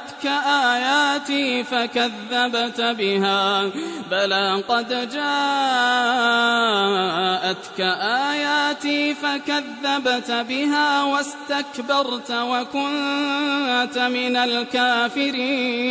جاءتك آياتي فكذبت بها. بلى قد جاءتك آياتي فكذبت بها واستكبرت وكنت من الكافرين.